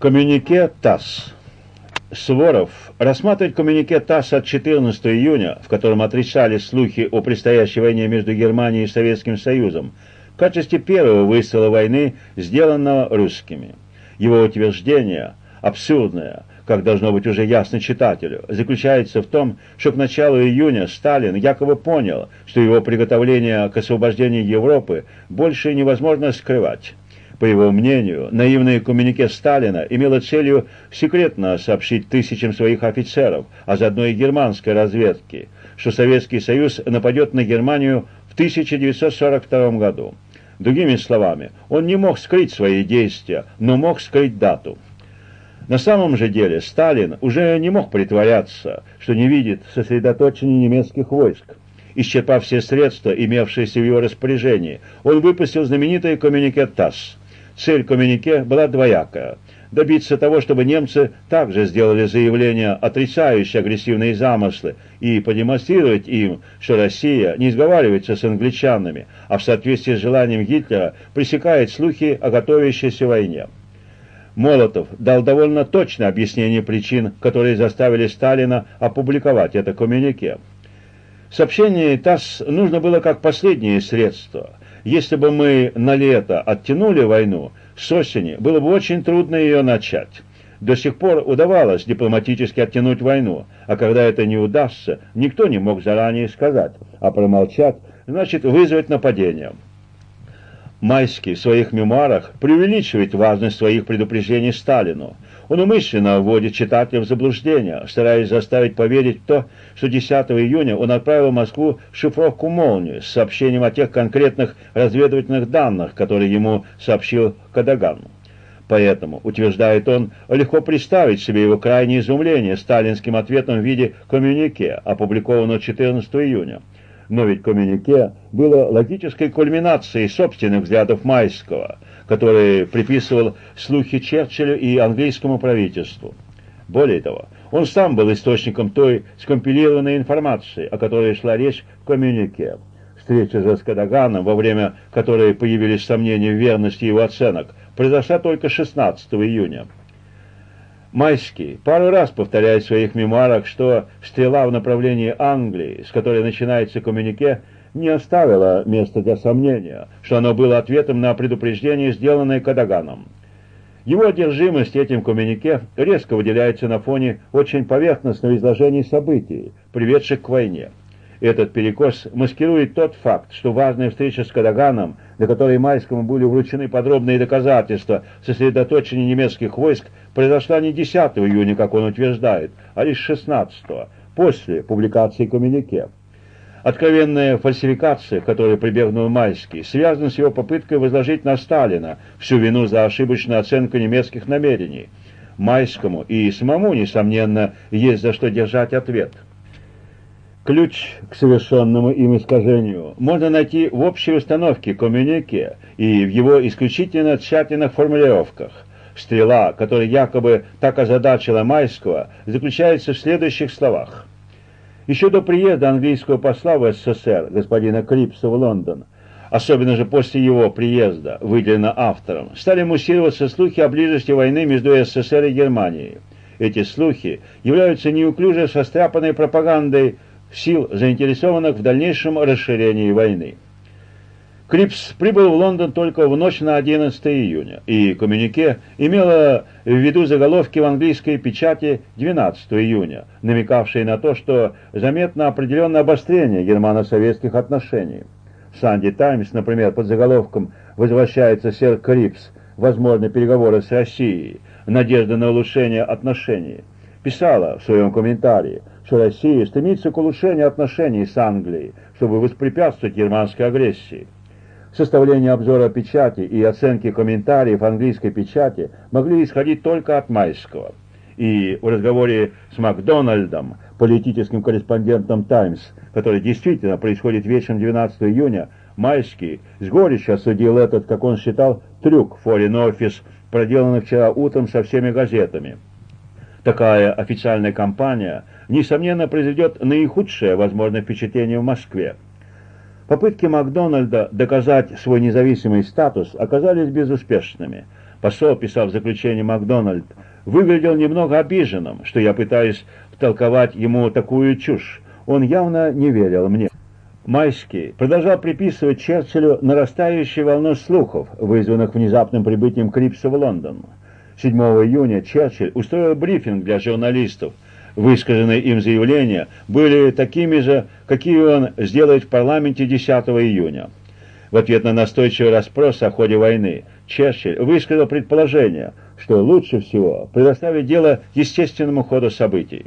Коммюнике ТАСС. Суворов рассматривать коммюнике ТАСС от 14 июня, в котором отрицали слухи о предстоящей войне между Германией и Советским Союзом, в качестве первого выстрела войны, сделанного русскими. Его утверждение, абсурдное, как должно быть уже ясно читателю, заключается в том, что к началу июня Сталин якобы понял, что его приготовление к освобождению Европы больше невозможно скрывать. По его мнению, наивное коммюнике Сталина имело целью секретно сообщить тысячам своих офицеров, а заодно и германской разведки, что Советский Союз нападет на Германию в 1942 году. Другими словами, он не мог скрыть свои действия, но мог скрыть дату. На самом же деле Сталин уже не мог притворяться, что не видит сосредоточения немецких войск. Исчерпав все средства, имевшиеся в его распоряжении, он выпустил знаменитый коммюнике ТАСС – Цель коммюнике была двоякая – добиться того, чтобы немцы также сделали заявление, отрицающее агрессивные замыслы, и продемонстрировать им, что Россия не изговаривается с англичанами, а в соответствии с желанием Гитлера пресекает слухи о готовящейся войне. Молотов дал довольно точное объяснение причин, которые заставили Сталина опубликовать это коммюнике. Сообщение ТАСС нужно было как последнее средство – если бы мы на лето оттянули войну, с осени было бы очень трудно ее начать. До сих пор удавалось дипломатически оттянуть войну, а когда это не удастся, никто не мог заранее сказать, а промолчать значит вызвать нападение. Майский в своих мемуарах преувеличивает важность своих предупреждений Сталину – он умышленно вводит читателя в заблуждение, стараясь заставить поверить в то, что 10 июня он отправил в Москву шифровку «Молнию» с сообщением о тех конкретных разведывательных данных, которые ему сообщил Кадаган. Поэтому, утверждает он, легко представить себе его крайнее изумление сталинским ответом в виде коммюнике, опубликованного 14 июня. Но ведь коммюнике было логической кульминацией собственных взглядов Майского – который приписывал слухи Черчиллю и английскому правительству. Более того, он сам был источником той скомпилированной информации, о которой шла речь в коммюнике. Встреча же с Кадаганом, во время которой появились сомнения в верности его оценок, произошла только 16 июня. Майский пару раз повторяет в своих мемуарах, что стрела в направлении Англии, с которой начинается коммюнике, не оставило места для сомнения, что оно было ответом на предупреждение, сделанное Кадаганом. Его одержимость этим коммюнике резко выделяется на фоне очень поверхностного изложения событий, приведших к войне. Этот перекос маскирует тот факт, что важная встреча с Кадаганом, на которой Майскому были вручены подробные доказательства сосредоточения немецких войск, произошла не 10 июня, как он утверждает, а лишь 16 после публикации коммюнике. Откровенная фальсификация, которой прибегнул Майский, связана с его попыткой возложить на Сталина всю вину за ошибочную оценку немецких намерений. Майскому и самому, несомненно, есть за что держать ответ. Ключ к совершенному им искажению можно найти в общей установке коммюнике и в его исключительно тщательных формулировках. Стрела, которая якобы так озадачила Майского, заключается в следующих словах. Еще до приезда английского посла в СССР, господина Крипса в Лондон, особенно же после его приезда, выделено автором, стали муссироваться слухи о близости войны между СССР и Германией. Эти слухи являются неуклюже состряпанной пропагандой сил, заинтересованных в дальнейшем расширении войны. Крипс прибыл в Лондон только в ночь на 11 июня, и коммюнике имело в виду заголовки в английской печати 12 июня, намекавшие на то, что заметно определенное обострение германо-советских отношений. Санди Таймс, например, под заголовком «Возвращается сэр Крипс. Возможны переговоры с Россией. Надежда на улучшение отношений», писала в своем комментарии, что Россия стремится к улучшению отношений с Англией, чтобы воспрепятствовать германской агрессии. Составление обзора печати и оценки комментариев английской печати могли исходить только от Майского. И в разговоре с Макдональдом, политическим корреспондентом «Таймс», который действительно происходит вечером 12 июня, Майский с горечью осудил этот, как он считал, трюк Foreign Office, проделанный вчера утром со всеми газетами. Такая официальная кампания, несомненно, произведет наихудшее возможное впечатление в Москве. Попытки Макдональда доказать свой независимый статус оказались безуспешными. Посол, писал в заключении Макдональд, выглядел немного обиженным, что я пытаюсь втолковать ему такую чушь. Он явно не верил мне. Майский продолжал приписывать Черчиллю нарастающую волну слухов, вызванных внезапным прибытием Крипса в Лондон. 7 июня Черчилль устроил брифинг для журналистов. Высказанные им заявления были такими же, какие он сделает в парламенте 10 июня. В ответ на настойчивый расспрос о ходе войны Черчилль высказал предположение, что лучше всего предоставить дело естественному ходу событий.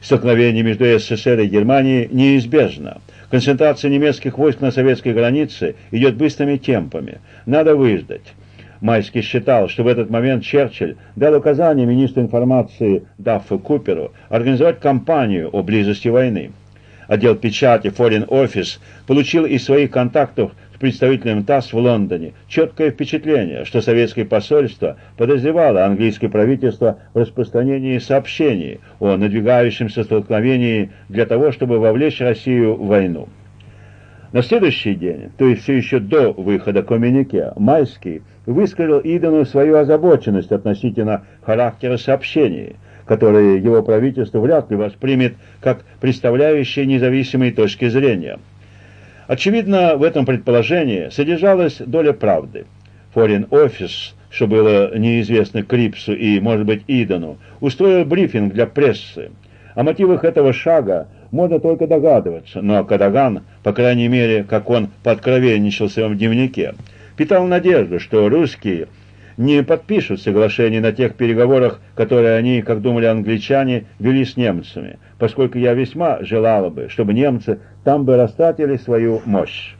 Столкновение между СССР и Германией неизбежно. Концентрация немецких войск на советской границе идет быстрыми темпами. Надо выждать. Майский считал, что в этот момент Черчилль дал указание министру информации Даффу Куперу организовать кампанию о близости войны. Отдел печати Foreign Office получил из своих контактов представителем ТАСС в Лондоне четкое впечатление, что советское посольство подозревало английское правительство в распространении сообщений о надвигающемся столкновении для того, чтобы вовлечь Россию в войну. На следующий день, то есть все еще до выхода коммюнике, Майский высказал Идену свою озабоченность относительно характера сообщений, которые его правительство вряд ли воспримет как представляющие независимые точки зрения – Очевидно, в этом предположении содержалась доля правды. Foreign Office, что было неизвестно Крипсу и, может быть, Идану, устроил брифинг для прессы. О мотивах этого шага можно только догадываться, но Кадаган, по крайней мере, как он подкровенничал в своем дневнике, питал надежду, что русские не подпишут соглашение на тех переговорах, которые они, как думали англичане, вели с немцами, поскольку я весьма желала бы, чтобы немцы там бы растратили свою мощь.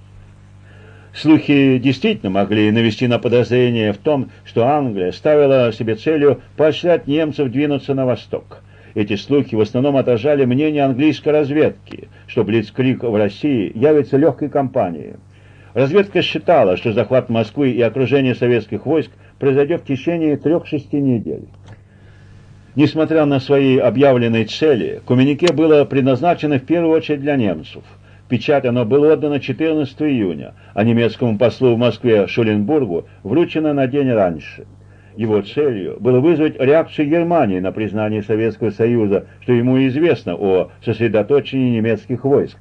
Слухи действительно могли навести на подозрение в том, что Англия ставила себе целью поощрять немцев двинуться на восток. Эти слухи в основном отражали мнение английской разведки, что Блицкрик в России явится легкой кампанией. Разведка считала, что захват Москвы и окружение советских войск произойдет в течение трех-шести недель. Несмотря на свои объявленные цели, коммюнике было предназначено в первую очередь для немцев. Печать оно было отдано 14 июня, а немецкому послу в Москве Шуленбургу вручено на день раньше. Его целью было вызвать реакцию Германии на признание Советского Союза, что ему известно о сосредоточении немецких войск.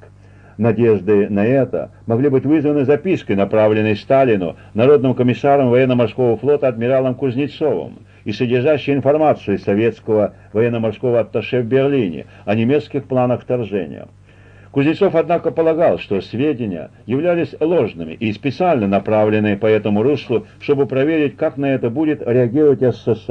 Надежды на это могли быть вызваны запиской, направленной Сталину, народным комиссаром военно-морского флота адмиралом Кузнецовым, и содержащей информацию советского военно-морского атташе в Берлине о немецких планах вторжения. Кузнецов, однако, полагал, что сведения являлись ложными и специально направленные по этому руслу, чтобы проверить, как на это будет реагировать СССР.